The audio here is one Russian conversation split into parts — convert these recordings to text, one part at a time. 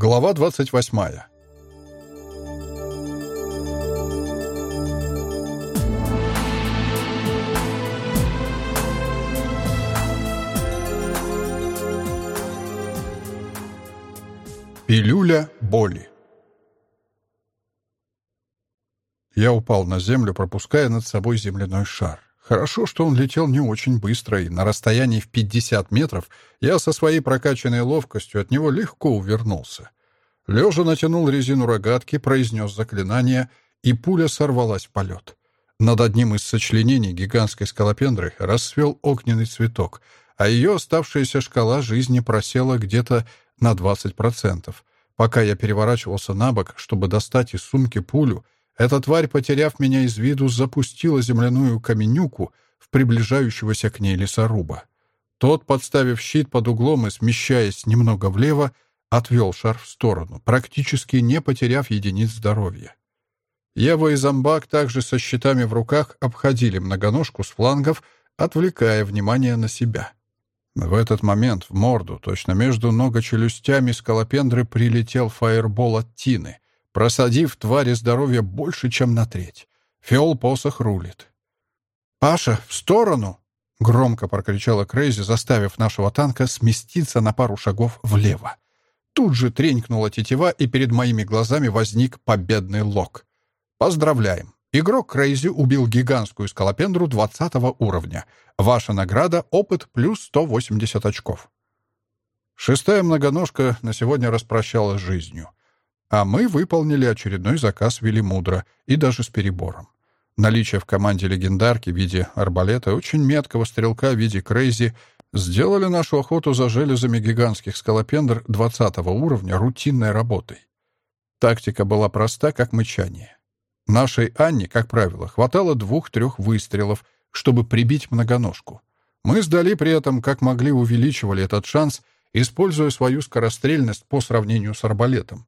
Глава 28. Пилюля боли. Я упал на землю, пропуская над собой земляной шар. Хорошо, что он летел не очень быстро, и на расстоянии в 50 метров я со своей прокачанной ловкостью от него легко увернулся. Лежа натянул резину рогатки, произнес заклинание, и пуля сорвалась в полет. Над одним из сочленений гигантской скалопендры расцвел огненный цветок, а ее оставшаяся шкала жизни просела где-то на 20%. Пока я переворачивался на бок, чтобы достать из сумки пулю, эта тварь, потеряв меня из виду, запустила земляную каменюку в приближающегося к ней лесоруба. Тот, подставив щит под углом и смещаясь немного влево, отвел шар в сторону, практически не потеряв единиц здоровья. Ева и Зомбак также со щитами в руках обходили многоножку с флангов, отвлекая внимание на себя. В этот момент в морду, точно между ногочелюстями скалопендры, прилетел фаербол от Тины — просадив твари здоровья больше, чем на треть. Фиол посох рулит. «Паша, в сторону!» — громко прокричала Крейзи, заставив нашего танка сместиться на пару шагов влево. Тут же тренькнула тетива, и перед моими глазами возник победный лог. «Поздравляем! Игрок Крейзи убил гигантскую скалопендру 20 уровня. Ваша награда — опыт плюс 180 очков». Шестая многоножка на сегодня распрощалась с жизнью. А мы выполнили очередной заказ Велимудра, и даже с перебором. Наличие в команде легендарки в виде арбалета очень меткого стрелка в виде Крейзи сделали нашу охоту за железами гигантских скалопендр 20 уровня рутинной работой. Тактика была проста, как мычание. Нашей Анне, как правило, хватало двух-трех выстрелов, чтобы прибить многоножку. Мы сдали при этом, как могли, увеличивали этот шанс, используя свою скорострельность по сравнению с арбалетом.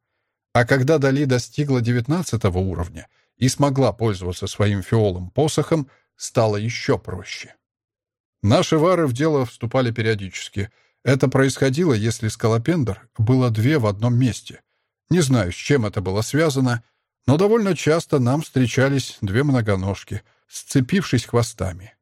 А когда Дали достигла девятнадцатого уровня и смогла пользоваться своим фиолом-посохом, стало еще проще. Наши вары в дело вступали периодически. Это происходило, если скалопендр было две в одном месте. Не знаю, с чем это было связано, но довольно часто нам встречались две многоножки, сцепившись хвостами.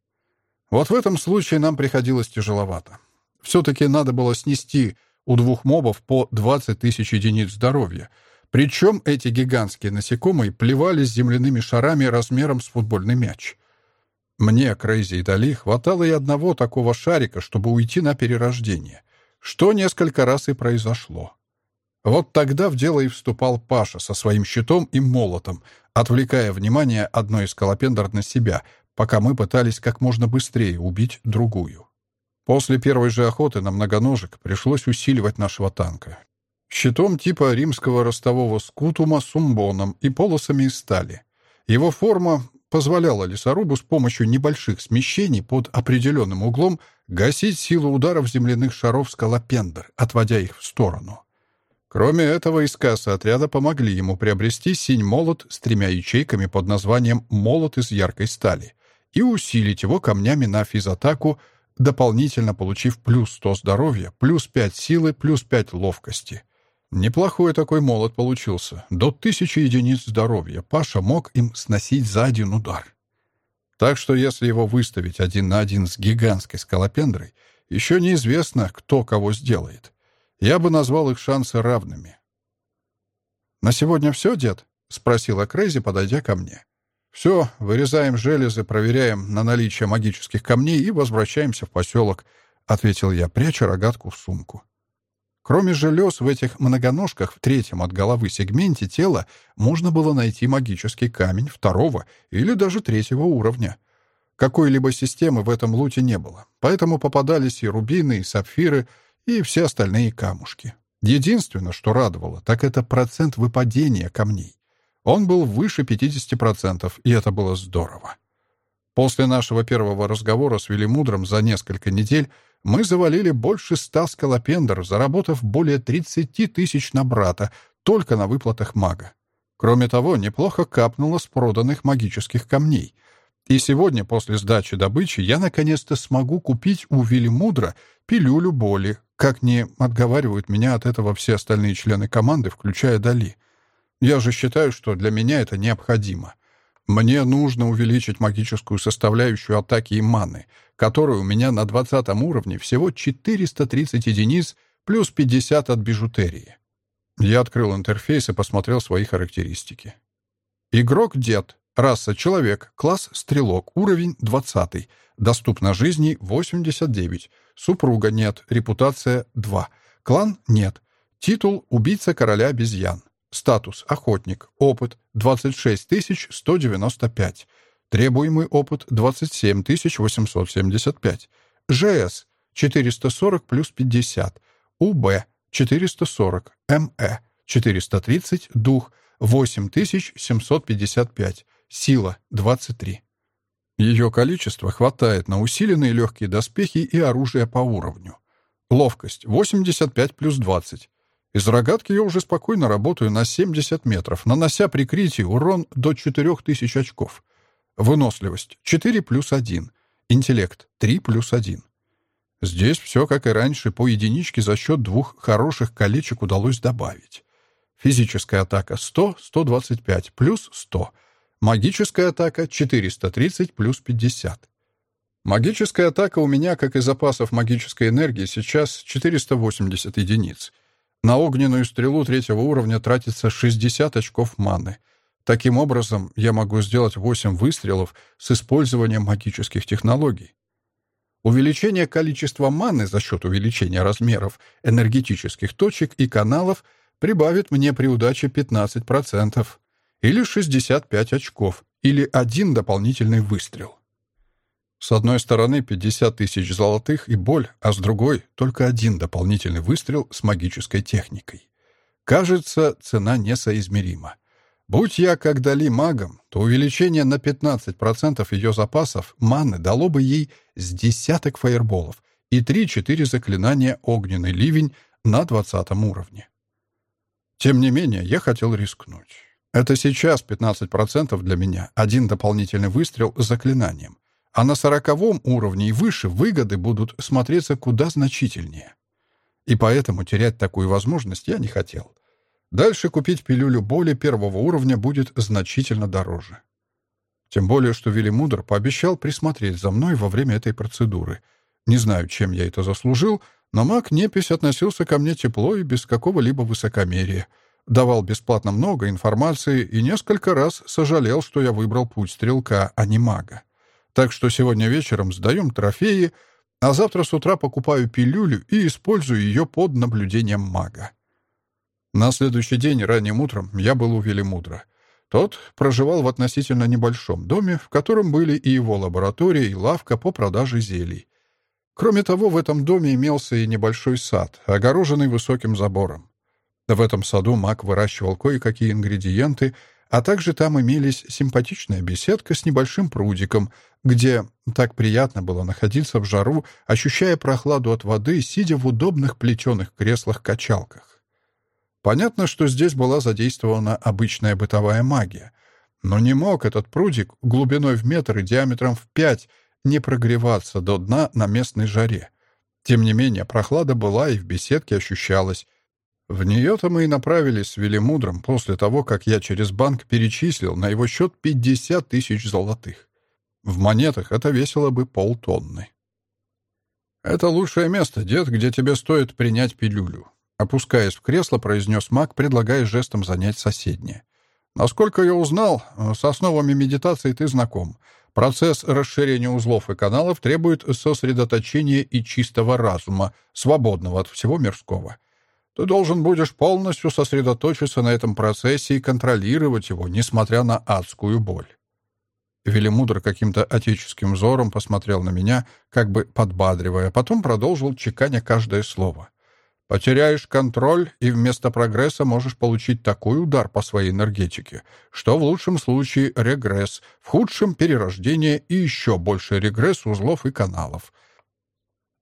Вот в этом случае нам приходилось тяжеловато. Все-таки надо было снести у двух мобов по 20 тысяч единиц здоровья — причем эти гигантские насекомые плевались земляными шарами размером с футбольный мяч. Мне, Крейзи и Дали, хватало и одного такого шарика, чтобы уйти на перерождение, что несколько раз и произошло. Вот тогда в дело и вступал Паша со своим щитом и молотом, отвлекая внимание одной из скалопендр на себя, пока мы пытались как можно быстрее убить другую. После первой же охоты на многоножек пришлось усиливать нашего танка щитом типа римского ростового скутума с умбоном и полосами из стали. Его форма позволяла лесорубу с помощью небольших смещений под определенным углом гасить силу ударов земляных шаров скалопендр, отводя их в сторону. Кроме этого, из кассы отряда помогли ему приобрести синь-молот с тремя ячейками под названием «молот из яркой стали» и усилить его камнями на физатаку, дополнительно получив плюс 100 здоровья, плюс 5 силы, плюс 5 ловкости. Неплохой такой молот получился. До тысячи единиц здоровья Паша мог им сносить за один удар. Так что если его выставить один на один с гигантской скалопендрой, еще неизвестно, кто кого сделает. Я бы назвал их шансы равными. «На сегодня все, дед?» — спросила Крейзи, подойдя ко мне. «Все, вырезаем железы, проверяем на наличие магических камней и возвращаемся в поселок», — ответил я, пряча рогатку в сумку. Кроме желез, в этих многоножках в третьем от головы сегменте тела можно было найти магический камень второго или даже третьего уровня. Какой-либо системы в этом луте не было, поэтому попадались и рубины, и сапфиры, и все остальные камушки. Единственное, что радовало, так это процент выпадения камней. Он был выше 50%, и это было здорово. После нашего первого разговора с Велимудром за несколько недель мы завалили больше ста скалопендр, заработав более 30 тысяч на брата только на выплатах мага. Кроме того, неплохо капнуло с проданных магических камней. И сегодня, после сдачи добычи, я наконец-то смогу купить у Велимудра пилюлю боли, Как не отговаривают меня от этого все остальные члены команды, включая Дали. Я же считаю, что для меня это необходимо. Мне нужно увеличить магическую составляющую атаки и маны, которая у меня на 20 уровне всего 430 единиц плюс 50 от бижутерии. Я открыл интерфейс и посмотрел свои характеристики. Игрок Дед. Раса Человек. Класс Стрелок. Уровень 20. Доступно жизни 89. Супруга нет. Репутация 2. Клан нет. Титул Убийца короля обезьян. Статус Охотник. Опыт 26195. Требуемый опыт 27875. ЖС 440 плюс 50. УБ 440. МЭ 430. Дух 8755. Сила 23. Ее количество хватает на усиленные легкие доспехи и оружие по уровню. Ловкость 85 плюс 20. Из рогатки я уже спокойно работаю на 70 метров, нанося прикрытие урон до 4000 очков. Выносливость 4 плюс 1. Интеллект 3 плюс 1. Здесь все, как и раньше, по единичке за счет двух хороших колечек удалось добавить. Физическая атака 100-125 плюс 100. Магическая атака 430 плюс 50. Магическая атака у меня, как и запасов магической энергии, сейчас 480 единиц. На огненную стрелу третьего уровня тратится 60 очков маны. Таким образом, я могу сделать 8 выстрелов с использованием магических технологий. Увеличение количества маны за счет увеличения размеров энергетических точек и каналов прибавит мне при удаче 15% или 65 очков, или один дополнительный выстрел. С одной стороны 50 тысяч золотых и боль, а с другой только один дополнительный выстрел с магической техникой. Кажется, цена несоизмерима. Будь я как Дали магом, то увеличение на 15% ее запасов маны дало бы ей с десяток фаерболов и 3-4 заклинания «Огненный ливень» на 20 уровне. Тем не менее, я хотел рискнуть. Это сейчас 15% для меня, один дополнительный выстрел с заклинанием. А на сороковом уровне и выше выгоды будут смотреться куда значительнее. И поэтому терять такую возможность я не хотел. Дальше купить пилюлю боли первого уровня будет значительно дороже. Тем более, что Велимудр пообещал присмотреть за мной во время этой процедуры. Не знаю, чем я это заслужил, но маг Непись относился ко мне тепло и без какого-либо высокомерия — давал бесплатно много информации и несколько раз сожалел, что я выбрал путь стрелка, а не мага. Так что сегодня вечером сдаем трофеи, а завтра с утра покупаю пилюлю и использую ее под наблюдением мага. На следующий день ранним утром я был у Велимудра. Тот проживал в относительно небольшом доме, в котором были и его лаборатория, и лавка по продаже зелий. Кроме того, в этом доме имелся и небольшой сад, огороженный высоким забором. В этом саду маг выращивал кое-какие ингредиенты, а также там имелись симпатичная беседка с небольшим прудиком, где так приятно было находиться в жару, ощущая прохладу от воды, сидя в удобных плетеных креслах-качалках. Понятно, что здесь была задействована обычная бытовая магия, но не мог этот прудик глубиной в метр и диаметром в пять не прогреваться до дна на местной жаре. Тем не менее, прохлада была и в беседке ощущалась, в нее-то мы и направились с Велимудром после того, как я через банк перечислил на его счет 50 тысяч золотых. В монетах это весило бы полтонны. «Это лучшее место, дед, где тебе стоит принять пилюлю», опускаясь в кресло, произнес маг, предлагая жестом занять соседнее. «Насколько я узнал, с основами медитации ты знаком. Процесс расширения узлов и каналов требует сосредоточения и чистого разума, свободного от всего мирского». Ты должен будешь полностью сосредоточиться на этом процессе и контролировать его, несмотря на адскую боль. Велимудр каким-то отеческим взором посмотрел на меня, как бы подбадривая, потом продолжил чеканя каждое слово. «Потеряешь контроль, и вместо прогресса можешь получить такой удар по своей энергетике, что в лучшем случае регресс, в худшем — перерождение и еще больше регресс узлов и каналов —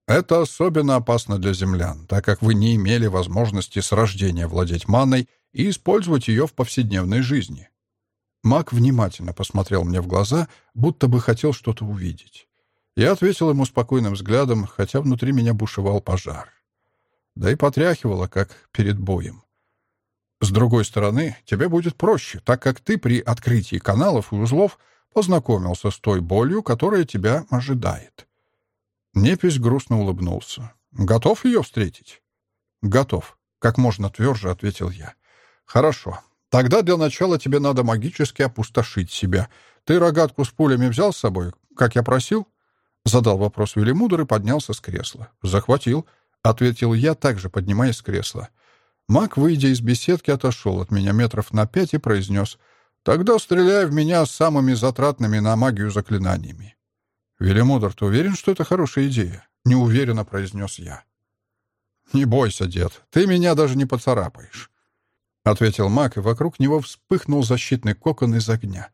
это особенно опасно для землян, так как вы не имели возможности с рождения владеть маной и использовать ее в повседневной жизни. Маг внимательно посмотрел мне в глаза, будто бы хотел что-то увидеть. Я ответил ему спокойным взглядом, хотя внутри меня бушевал пожар. да и потряхивало, как перед боем. С другой стороны, тебе будет проще, так как ты при открытии каналов и узлов познакомился с той болью, которая тебя ожидает. Непись грустно улыбнулся. «Готов ее встретить?» «Готов», — как можно тверже ответил я. «Хорошо. Тогда для начала тебе надо магически опустошить себя. Ты рогатку с пулями взял с собой, как я просил?» Задал вопрос Велимудр и поднялся с кресла. «Захватил», — ответил я, также поднимаясь с кресла. Маг, выйдя из беседки, отошел от меня метров на пять и произнес «Тогда стреляй в меня самыми затратными на магию заклинаниями». «Велимудр, ты уверен, что это хорошая идея?» — неуверенно произнес я. «Не бойся, дед, ты меня даже не поцарапаешь», — ответил маг, и вокруг него вспыхнул защитный кокон из огня.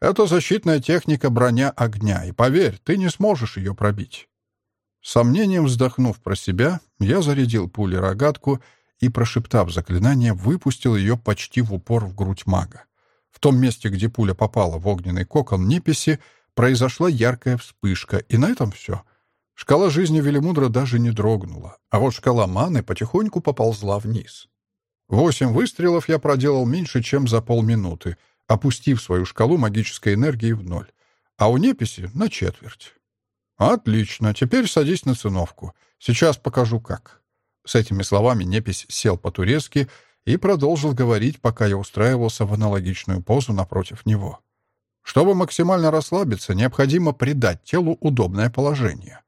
«Это защитная техника броня огня, и поверь, ты не сможешь ее пробить». сомнением вздохнув про себя, я зарядил пули рогатку и, прошептав заклинание, выпустил ее почти в упор в грудь мага. В том месте, где пуля попала в огненный кокон неписи, произошла яркая вспышка, и на этом все. Шкала жизни Велимудра даже не дрогнула, а вот шкала маны потихоньку поползла вниз. Восемь выстрелов я проделал меньше, чем за полминуты, опустив свою шкалу магической энергии в ноль, а у неписи — на четверть. «Отлично, теперь садись на циновку. Сейчас покажу, как». С этими словами Непись сел по-турецки и продолжил говорить, пока я устраивался в аналогичную позу напротив него. Чтобы максимально расслабиться, необходимо придать телу удобное положение.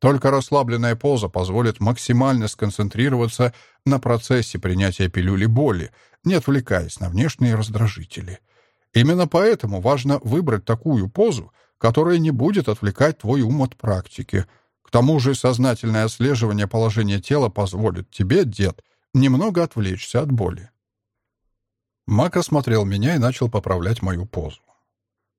Только расслабленная поза позволит максимально сконцентрироваться на процессе принятия пилюли боли, не отвлекаясь на внешние раздражители. Именно поэтому важно выбрать такую позу, которая не будет отвлекать твой ум от практики — тому же сознательное отслеживание положения тела позволит тебе, дед, немного отвлечься от боли. Мак осмотрел меня и начал поправлять мою позу.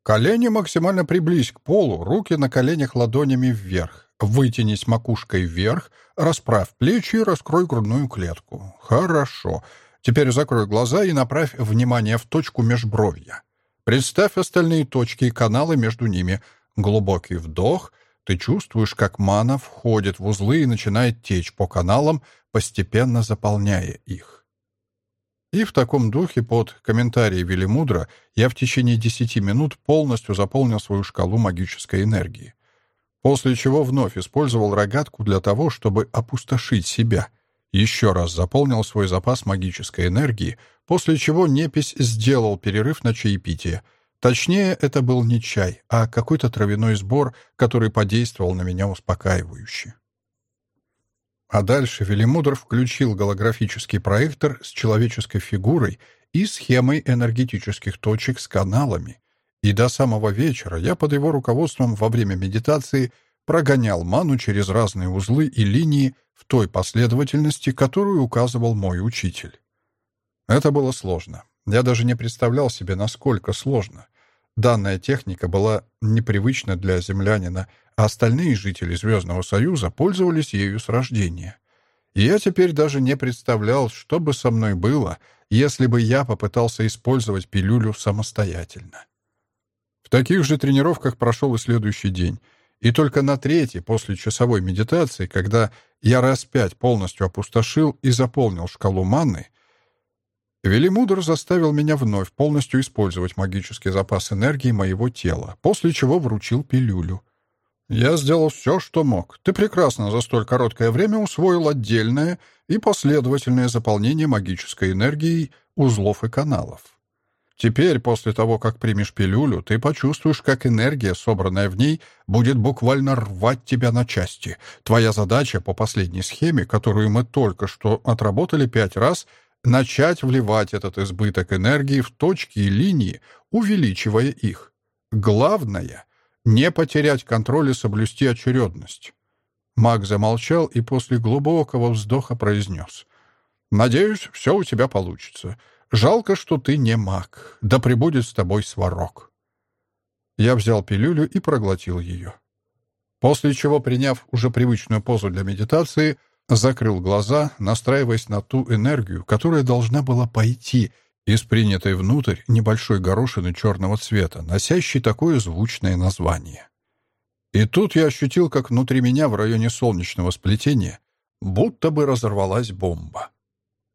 Колени максимально приблизь к полу, руки на коленях ладонями вверх. Вытянись макушкой вверх, расправь плечи и раскрой грудную клетку. Хорошо. Теперь закрой глаза и направь внимание в точку межбровья. Представь остальные точки и каналы между ними. Глубокий вдох — ты чувствуешь, как мана входит в узлы и начинает течь по каналам, постепенно заполняя их. И в таком духе под комментарии Велимудра я в течение десяти минут полностью заполнил свою шкалу магической энергии. После чего вновь использовал рогатку для того, чтобы опустошить себя. Еще раз заполнил свой запас магической энергии, после чего непись сделал перерыв на чаепитие — Точнее, это был не чай, а какой-то травяной сбор, который подействовал на меня успокаивающе. А дальше Велимудр включил голографический проектор с человеческой фигурой и схемой энергетических точек с каналами, и до самого вечера я под его руководством во время медитации прогонял ману через разные узлы и линии в той последовательности, которую указывал мой учитель. Это было сложно. Я даже не представлял себе, насколько сложно. Данная техника была непривычна для землянина, а остальные жители Звездного Союза пользовались ею с рождения. И я теперь даже не представлял, что бы со мной было, если бы я попытался использовать пилюлю самостоятельно. В таких же тренировках прошел и следующий день. И только на третий, после часовой медитации, когда я раз пять полностью опустошил и заполнил шкалу манны, Велимудр заставил меня вновь полностью использовать магический запас энергии моего тела, после чего вручил пилюлю. Я сделал все, что мог. Ты прекрасно за столь короткое время усвоил отдельное и последовательное заполнение магической энергией узлов и каналов. Теперь, после того, как примешь пилюлю, ты почувствуешь, как энергия, собранная в ней, будет буквально рвать тебя на части. Твоя задача по последней схеме, которую мы только что отработали пять раз — начать вливать этот избыток энергии в точки и линии, увеличивая их. Главное — не потерять контроль и соблюсти очередность. Маг замолчал и после глубокого вздоха произнес. «Надеюсь, все у тебя получится. Жалко, что ты не маг. Да пребудет с тобой сварок». Я взял пилюлю и проглотил ее. После чего, приняв уже привычную позу для медитации, — закрыл глаза, настраиваясь на ту энергию, которая должна была пойти из принятой внутрь небольшой горошины черного цвета, носящей такое звучное название. И тут я ощутил, как внутри меня в районе солнечного сплетения будто бы разорвалась бомба.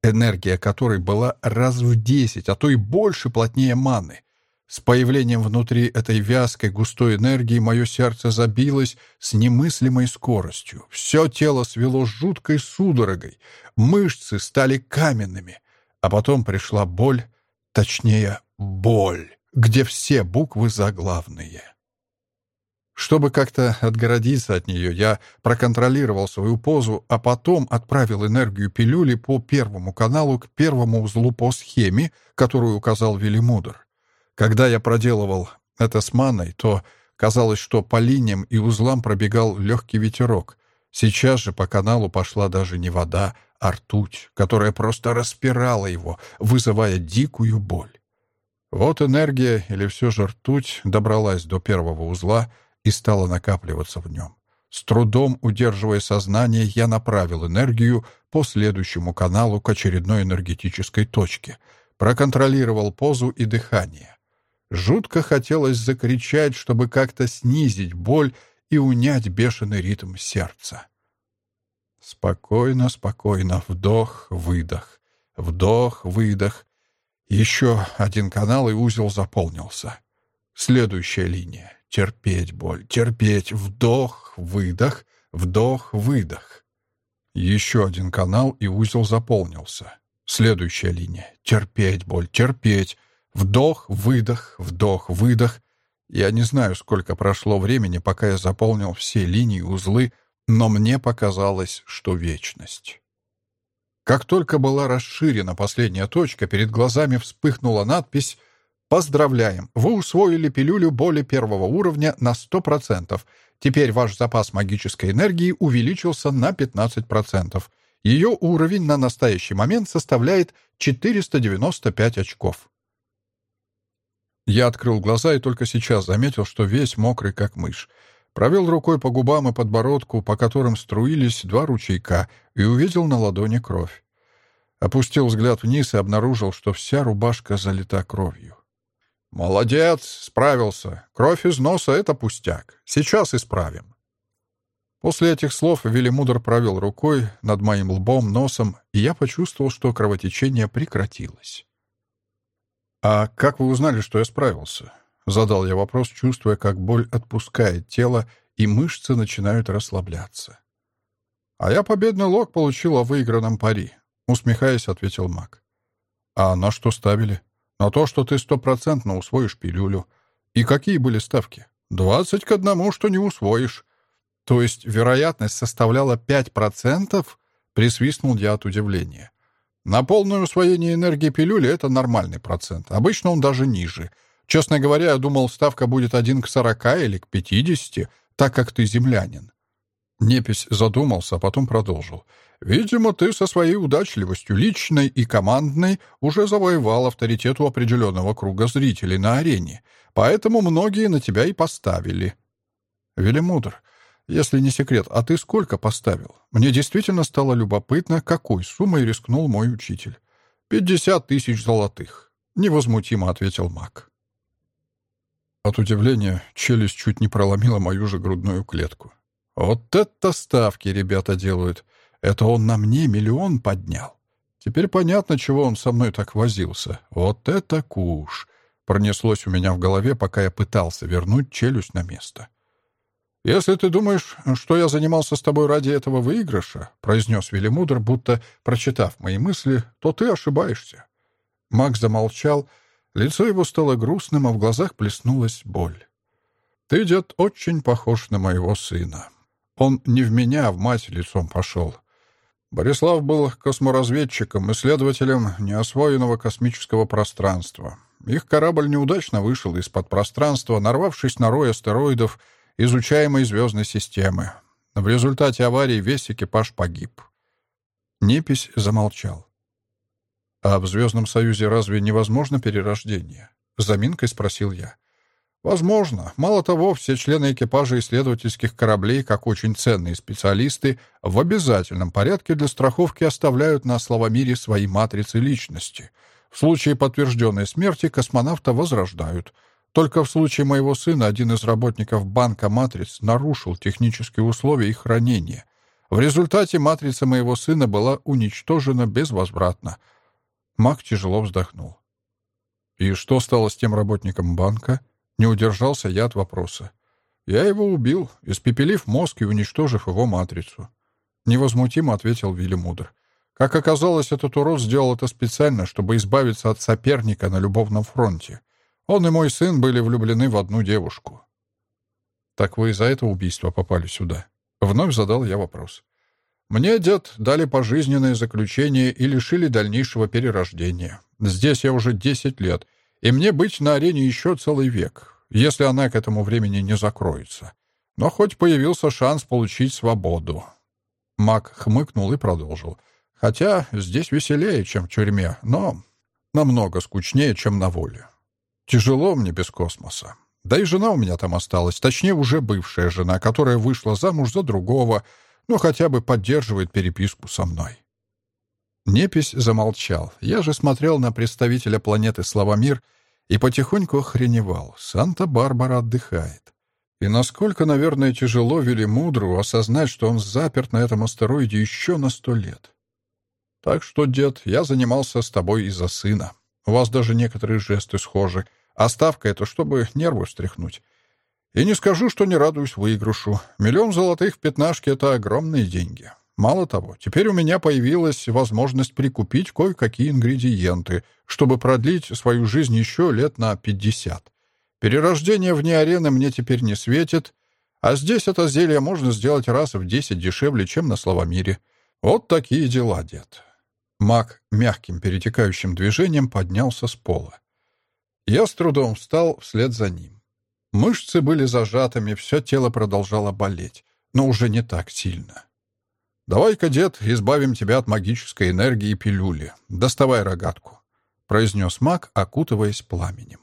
Энергия которой была раз в десять, а то и больше плотнее маны. С появлением внутри этой вязкой густой энергии мое сердце забилось с немыслимой скоростью. Все тело свело жуткой судорогой, мышцы стали каменными. А потом пришла боль, точнее, боль, где все буквы заглавные. Чтобы как-то отгородиться от нее, я проконтролировал свою позу, а потом отправил энергию пилюли по первому каналу к первому узлу по схеме, которую указал Велимудр. Когда я проделывал это с маной, то казалось, что по линиям и узлам пробегал легкий ветерок. Сейчас же по каналу пошла даже не вода, а ртуть, которая просто распирала его, вызывая дикую боль. Вот энергия, или все же ртуть, добралась до первого узла и стала накапливаться в нем. С трудом удерживая сознание, я направил энергию по следующему каналу к очередной энергетической точке, проконтролировал позу и дыхание. Жутко хотелось закричать, чтобы как-то снизить боль и унять бешеный ритм сердца. Спокойно, спокойно, вдох, выдох, вдох, выдох. Еще один канал, и узел заполнился. Следующая линия. Терпеть боль, терпеть, вдох, выдох, вдох, выдох. Еще один канал, и узел заполнился. Следующая линия. Терпеть боль, терпеть, Вдох, выдох, вдох, выдох. Я не знаю, сколько прошло времени, пока я заполнил все линии, узлы, но мне показалось, что вечность. Как только была расширена последняя точка, перед глазами вспыхнула надпись «Поздравляем! Вы усвоили пилюлю боли первого уровня на 100%. Теперь ваш запас магической энергии увеличился на 15%. Ее уровень на настоящий момент составляет 495 очков». Я открыл глаза и только сейчас заметил, что весь мокрый, как мышь. Провел рукой по губам и подбородку, по которым струились два ручейка, и увидел на ладони кровь. Опустил взгляд вниз и обнаружил, что вся рубашка залита кровью. «Молодец! Справился! Кровь из носа — это пустяк. Сейчас исправим!» После этих слов Велимудр провел рукой над моим лбом, носом, и я почувствовал, что кровотечение прекратилось. «А как вы узнали, что я справился?» Задал я вопрос, чувствуя, как боль отпускает тело, и мышцы начинают расслабляться. «А я победный лог получил о выигранном пари», — усмехаясь, ответил маг. «А на что ставили?» «На то, что ты стопроцентно усвоишь пилюлю». «И какие были ставки?» «Двадцать к одному, что не усвоишь». «То есть вероятность составляла пять процентов?» — присвистнул я от удивления. На полное усвоение энергии пилюли это нормальный процент. Обычно он даже ниже. Честно говоря, я думал, ставка будет 1 к 40 или к 50, так как ты землянин. Непись задумался, а потом продолжил. «Видимо, ты со своей удачливостью, личной и командной, уже завоевал авторитет у определенного круга зрителей на арене, поэтому многие на тебя и поставили». «Велимудр, если не секрет, а ты сколько поставил? Мне действительно стало любопытно, какой суммой рискнул мой учитель. «Пятьдесят тысяч золотых», — невозмутимо ответил маг. От удивления челюсть чуть не проломила мою же грудную клетку. «Вот это ставки ребята делают! Это он на мне миллион поднял! Теперь понятно, чего он со мной так возился. Вот это куш!» Пронеслось у меня в голове, пока я пытался вернуть челюсть на место. «Если ты думаешь, что я занимался с тобой ради этого выигрыша», — произнес Велимудр, будто прочитав мои мысли, — «то ты ошибаешься». Макс замолчал, лицо его стало грустным, а в глазах плеснулась боль. «Ты, дед, очень похож на моего сына. Он не в меня, а в мать лицом пошел. Борислав был косморазведчиком, исследователем неосвоенного космического пространства. Их корабль неудачно вышел из-под пространства, нарвавшись на рой астероидов — изучаемой звездной системы. В результате аварии весь экипаж погиб. Непись замолчал. «А в Звездном Союзе разве невозможно перерождение?» — заминкой спросил я. «Возможно. Мало того, все члены экипажа исследовательских кораблей, как очень ценные специалисты, в обязательном порядке для страховки оставляют на Славомире свои матрицы личности. В случае подтвержденной смерти космонавта возрождают — только в случае моего сына один из работников банка «Матриц» нарушил технические условия их хранения, В результате матрица моего сына была уничтожена безвозвратно. Мак тяжело вздохнул. «И что стало с тем работником банка?» Не удержался я от вопроса. «Я его убил, испепелив мозг и уничтожив его матрицу». Невозмутимо ответил Вилли Мудр. Как оказалось, этот урод сделал это специально, чтобы избавиться от соперника на любовном фронте. Он и мой сын были влюблены в одну девушку. «Так вы из-за этого убийства попали сюда?» Вновь задал я вопрос. «Мне, дед, дали пожизненное заключение и лишили дальнейшего перерождения. Здесь я уже десять лет, и мне быть на арене еще целый век, если она к этому времени не закроется. Но хоть появился шанс получить свободу». Мак хмыкнул и продолжил. «Хотя здесь веселее, чем в тюрьме, но намного скучнее, чем на воле. Тяжело мне без космоса. Да и жена у меня там осталась, точнее, уже бывшая жена, которая вышла замуж за другого, но хотя бы поддерживает переписку со мной». Непись замолчал. Я же смотрел на представителя планеты Славомир и потихоньку охреневал. Санта-Барбара отдыхает. И насколько, наверное, тяжело вели мудру осознать, что он заперт на этом астероиде еще на сто лет. Так что, дед, я занимался с тобой из-за сына. У вас даже некоторые жесты схожи. А ставка — это чтобы нервы встряхнуть. И не скажу, что не радуюсь выигрышу. Миллион золотых в пятнашке — это огромные деньги. Мало того, теперь у меня появилась возможность прикупить кое-какие ингредиенты, чтобы продлить свою жизнь еще лет на пятьдесят. Перерождение вне арены мне теперь не светит, а здесь это зелье можно сделать раз в десять дешевле, чем на Славомире. Вот такие дела, дед. Маг мягким перетекающим движением поднялся с пола. Я с трудом встал вслед за ним. Мышцы были зажатыми, все тело продолжало болеть, но уже не так сильно. «Давай-ка, дед, избавим тебя от магической энергии и пилюли. Доставай рогатку», — произнес маг, окутываясь пламенем.